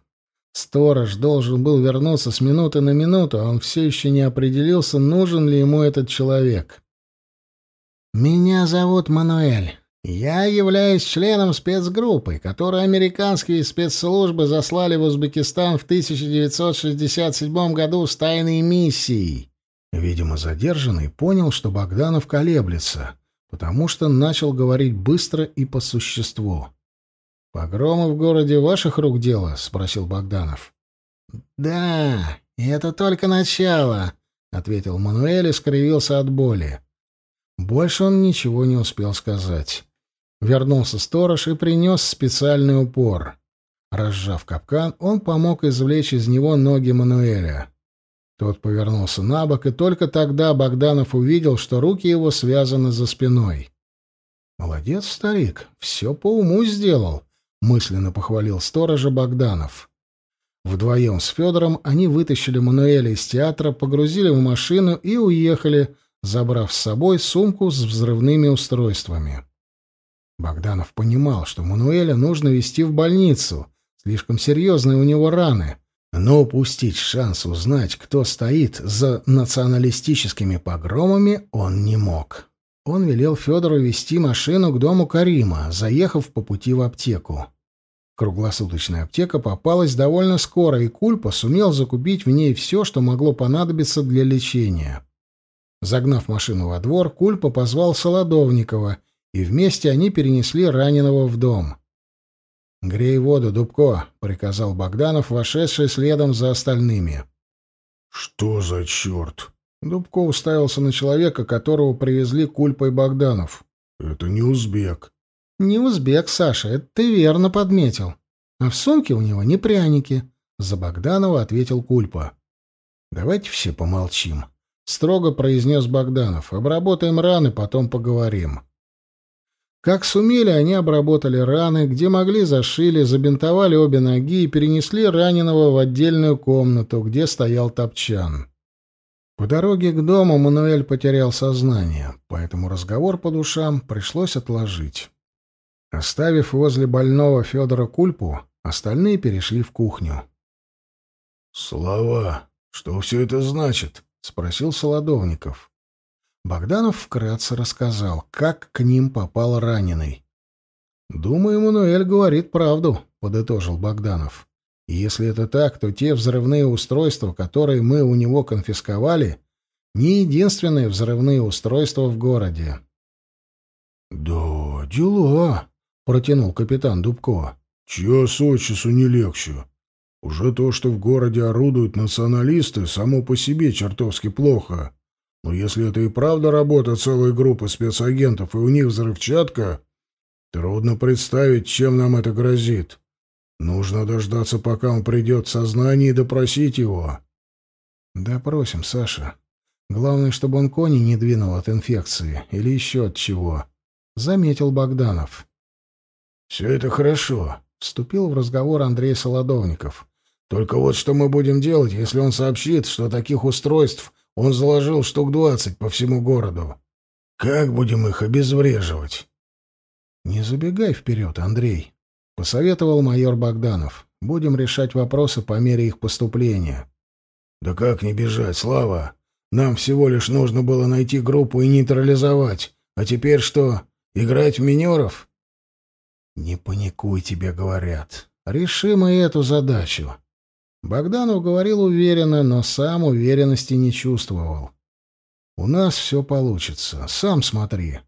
Сторож должен был вернуться с минуты на минуту, а он все еще не определился, нужен ли ему этот человек. «Меня зовут Мануэль. Я являюсь членом спецгруппы, которую американские спецслужбы заслали в Узбекистан в 1967 году с тайной миссией. Видимо, задержанный понял, что Богданов колеблется, потому что начал говорить быстро и по существу. «Погромы в городе ваших рук дело?» — спросил Богданов. «Да, это только начало», — ответил Мануэль и скривился от боли. Больше он ничего не успел сказать. Вернулся сторож и принес специальный упор. Разжав капкан, он помог извлечь из него ноги Мануэля. Тот повернулся на бок, и только тогда Богданов увидел, что руки его связаны за спиной. «Молодец, старик, все по уму сделал», — мысленно похвалил сторожа Богданов. Вдвоем с Федором они вытащили Мануэля из театра, погрузили в машину и уехали, забрав с собой сумку с взрывными устройствами. Богданов понимал, что Мануэля нужно везти в больницу, слишком серьезные у него раны, но упустить шанс узнать, кто стоит за националистическими погромами, он не мог. Он велел Федору вести машину к дому Карима, заехав по пути в аптеку. Круглосуточная аптека попалась довольно скоро, и Кульпа сумел закупить в ней все, что могло понадобиться для лечения. Загнав машину во двор, Кульпа позвал Солодовникова, и вместе они перенесли раненого в дом. «Грей воду, Дубко», — приказал Богданов, вошедший следом за остальными. «Что за черт?» Дубко уставился на человека, которого привезли Кульпой Богданов. «Это не узбек». «Не узбек, Саша, это ты верно подметил. А в сумке у него не пряники», — за Богданова ответил Кульпа. «Давайте все помолчим», — строго произнес Богданов. «Обработаем раны, потом поговорим». Как сумели, они обработали раны, где могли зашили, забинтовали обе ноги и перенесли раненого в отдельную комнату, где стоял топчан. По дороге к дому Мануэль потерял сознание, поэтому разговор по душам пришлось отложить. Оставив возле больного Федора Кульпу, остальные перешли в кухню. «Слова, что все это значит?» — спросил Солодовников. Богданов вкратце рассказал, как к ним попал раненый. «Думаю, Мануэль говорит правду», — подытожил Богданов. «Если это так, то те взрывные устройства, которые мы у него конфисковали, не единственные взрывные устройства в городе». «Да, дела», — протянул капитан Дубко. «Час от часу не легче. Уже то, что в городе орудуют националисты, само по себе чертовски плохо. Но если это и правда работа целой группы спецагентов, и у них взрывчатка, трудно представить, чем нам это грозит. Нужно дождаться, пока он придет в сознание, и допросить его. Допросим, Саша. Главное, чтобы он кони не двинул от инфекции или еще от чего. Заметил Богданов. Все это хорошо, вступил в разговор Андрей Солодовников. Только вот что мы будем делать, если он сообщит, что таких устройств он заложил штук двадцать по всему городу. Как будем их обезвреживать? — Не забегай вперед, Андрей, — посоветовал майор Богданов. — Будем решать вопросы по мере их поступления. — Да как не бежать, Слава? Нам всего лишь нужно было найти группу и нейтрализовать. А теперь что, играть в минеров?» «Не паникуй, тебе говорят. Решим и эту задачу». Богданов говорил уверенно, но сам уверенности не чувствовал. «У нас все получится. Сам смотри.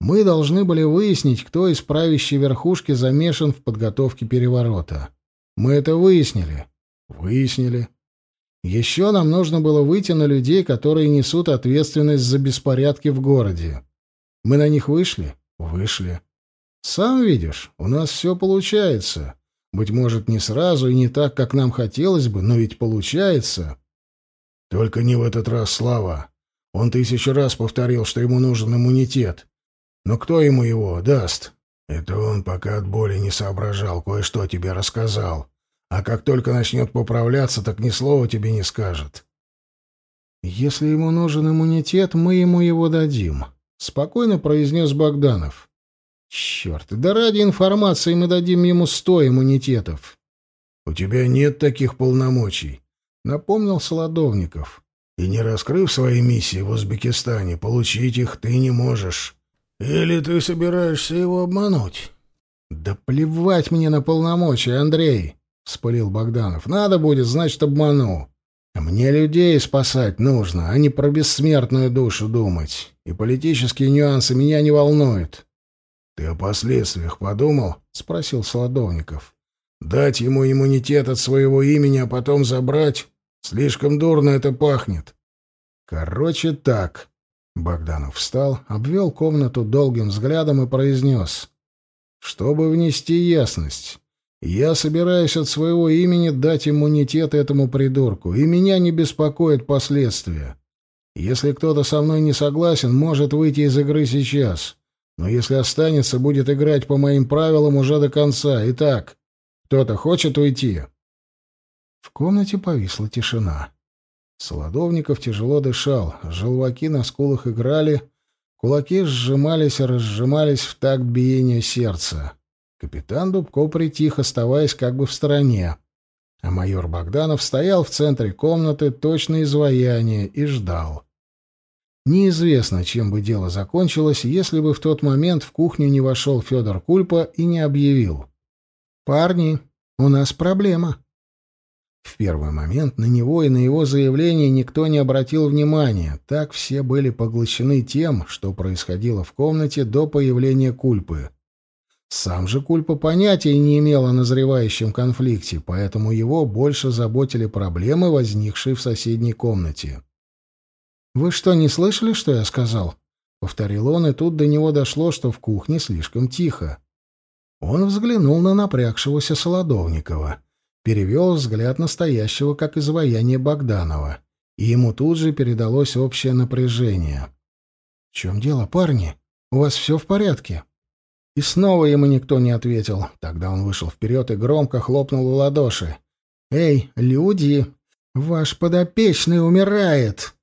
Мы должны были выяснить, кто из правящей верхушки замешан в подготовке переворота. Мы это выяснили. Выяснили. Еще нам нужно было выйти на людей, которые несут ответственность за беспорядки в городе. Мы на них вышли? Вышли. Сам видишь, у нас все получается. Быть может, не сразу и не так, как нам хотелось бы, но ведь получается. Только не в этот раз, Слава. Он тысячу раз повторил, что ему нужен иммунитет. Но кто ему его даст? Это он пока от боли не соображал, кое-что тебе рассказал. А как только начнет поправляться, так ни слова тебе не скажет. Если ему нужен иммунитет, мы ему его дадим, спокойно произнес Богданов. Черт, да ради информации мы дадим ему сто иммунитетов. У тебя нет таких полномочий, напомнил Солодовников. И не раскрыв свои миссии в Узбекистане, получить их ты не можешь. Или ты собираешься его обмануть? Да плевать мне на полномочия, Андрей, вспылил Богданов. Надо будет, значит, обману. Мне людей спасать нужно, а не про бессмертную душу думать. И политические нюансы меня не волнуют. Ты о последствиях подумал? спросил Солодовников. Дать ему иммунитет от своего имени, а потом забрать? Слишком дурно это пахнет. Короче, так. Богданов встал, обвел комнату долгим взглядом и произнес. «Чтобы внести ясность, я собираюсь от своего имени дать иммунитет этому придурку, и меня не беспокоят последствия. Если кто-то со мной не согласен, может выйти из игры сейчас, но если останется, будет играть по моим правилам уже до конца. Итак, кто-то хочет уйти?» В комнате повисла тишина. Солодовников тяжело дышал, желваки на скулах играли, кулаки сжимались и разжимались в такт биению сердца. Капитан Дубко притих, оставаясь как бы в стороне. А майор Богданов стоял в центре комнаты, точно изваяние, и ждал. Неизвестно, чем бы дело закончилось, если бы в тот момент в кухню не вошел Федор Кульпа и не объявил. «Парни, у нас проблема». В первый момент на него и на его заявление никто не обратил внимания, так все были поглощены тем, что происходило в комнате до появления Кульпы. Сам же Кульпа понятия не имел о назревающем конфликте, поэтому его больше заботили проблемы, возникшие в соседней комнате. «Вы что, не слышали, что я сказал?» — повторил он, и тут до него дошло, что в кухне слишком тихо. Он взглянул на напрягшегося Солодовникова перевел взгляд настоящего, как изваяние Богданова, и ему тут же передалось общее напряжение. «В чем дело, парни? У вас все в порядке?» И снова ему никто не ответил. Тогда он вышел вперед и громко хлопнул в ладоши. «Эй, люди! Ваш подопечный умирает!»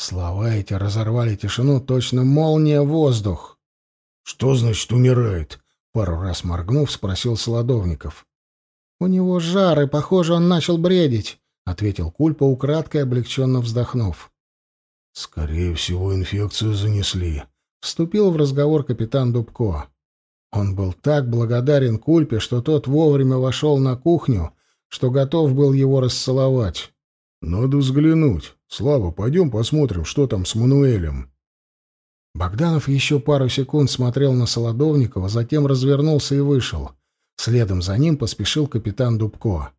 Слова эти разорвали тишину, точно молния воздух. «Что значит умирает?» Пару раз моргнув, спросил Солодовников. «У него жар, и, похоже, он начал бредить», — ответил Кульпа, украдкой облегченно вздохнув. «Скорее всего, инфекцию занесли», — вступил в разговор капитан Дубко. Он был так благодарен Кульпе, что тот вовремя вошел на кухню, что готов был его расцеловать. «Надо взглянуть. Слава, пойдем посмотрим, что там с Мануэлем». Богданов еще пару секунд смотрел на Солодовникова, затем развернулся и вышел. Следом за ним поспешил капитан Дубко.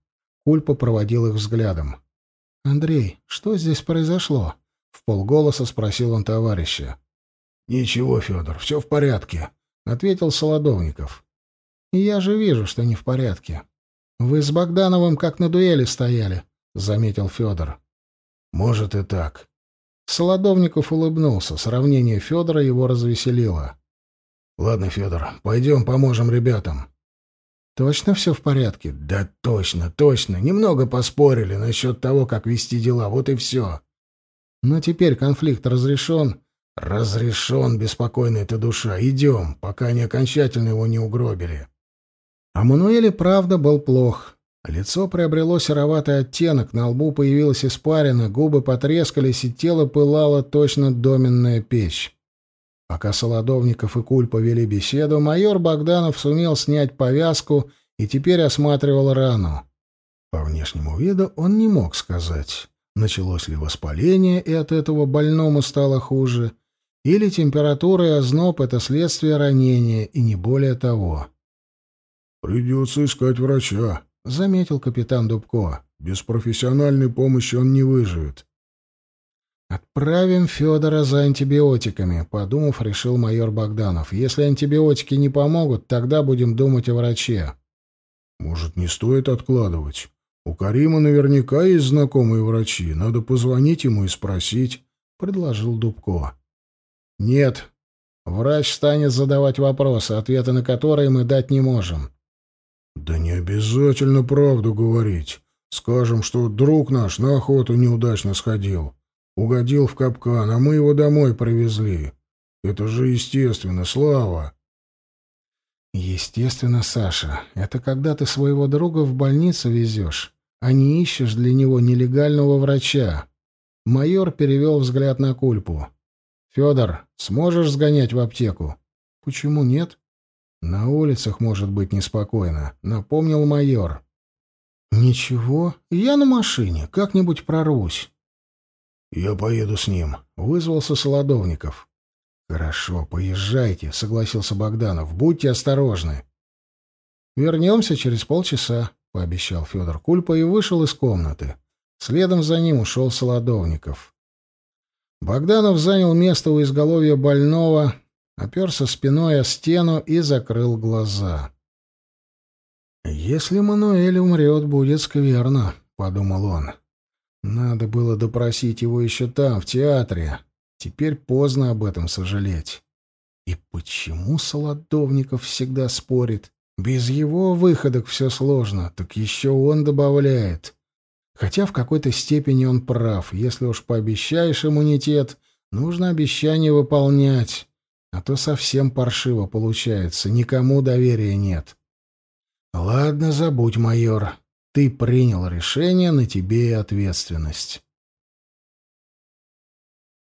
Кульпа проводил их взглядом. «Андрей, что здесь произошло?» — в полголоса спросил он товарища. «Ничего, Федор, все в порядке», — ответил Солодовников. «Я же вижу, что не в порядке. Вы с Богдановым как на дуэли стояли», — заметил Федор. «Может и так». Солодовников улыбнулся. Сравнение Федора его развеселило. «Ладно, Федор, пойдем поможем ребятам. Точно все в порядке? Да точно, точно. Немного поспорили насчет того, как вести дела. Вот и все. Но теперь конфликт разрешен. Разрешен, беспокойная ты душа. Идем, пока они окончательно его не угробили. А Мануэле, правда, был плох. Лицо приобрело сероватый оттенок, на лбу появилась испарина, губы потрескались, и тело пылало точно доменная печь. Пока Солодовников и Куль повели беседу, майор Богданов сумел снять повязку и теперь осматривал рану. По внешнему виду он не мог сказать, началось ли воспаление, и от этого больному стало хуже, или температура и озноб — это следствие ранения, и не более того. «Придется искать врача», — заметил капитан Дубко. «Без профессиональной помощи он не выживет». «Отправим Федора за антибиотиками», — подумав, решил майор Богданов. «Если антибиотики не помогут, тогда будем думать о враче». «Может, не стоит откладывать? У Карима наверняка есть знакомые врачи. Надо позвонить ему и спросить», — предложил Дубко. «Нет. Врач станет задавать вопросы, ответы на которые мы дать не можем». «Да не обязательно правду говорить. Скажем, что друг наш на охоту неудачно сходил». Угодил в капкан, а мы его домой привезли. Это же естественно, Слава. Естественно, Саша. Это когда ты своего друга в больницу везешь, а не ищешь для него нелегального врача. Майор перевел взгляд на Кульпу. Федор, сможешь сгонять в аптеку? Почему нет? На улицах может быть неспокойно, напомнил майор. Ничего, я на машине, как-нибудь прорвусь. «Я поеду с ним», — вызвался Солодовников. «Хорошо, поезжайте», — согласился Богданов. «Будьте осторожны». «Вернемся через полчаса», — пообещал Федор Кульпа и вышел из комнаты. Следом за ним ушел Солодовников. Богданов занял место у изголовья больного, оперся спиной о стену и закрыл глаза. «Если Мануэль умрет, будет скверно», — подумал он. Надо было допросить его еще там, в театре. Теперь поздно об этом сожалеть. И почему Солодовников всегда спорит? Без его выходок все сложно, так еще он добавляет. Хотя в какой-то степени он прав. Если уж пообещаешь иммунитет, нужно обещание выполнять. А то совсем паршиво получается, никому доверия нет. Ладно, забудь, майор. Ты принял решение, на тебе и ответственность.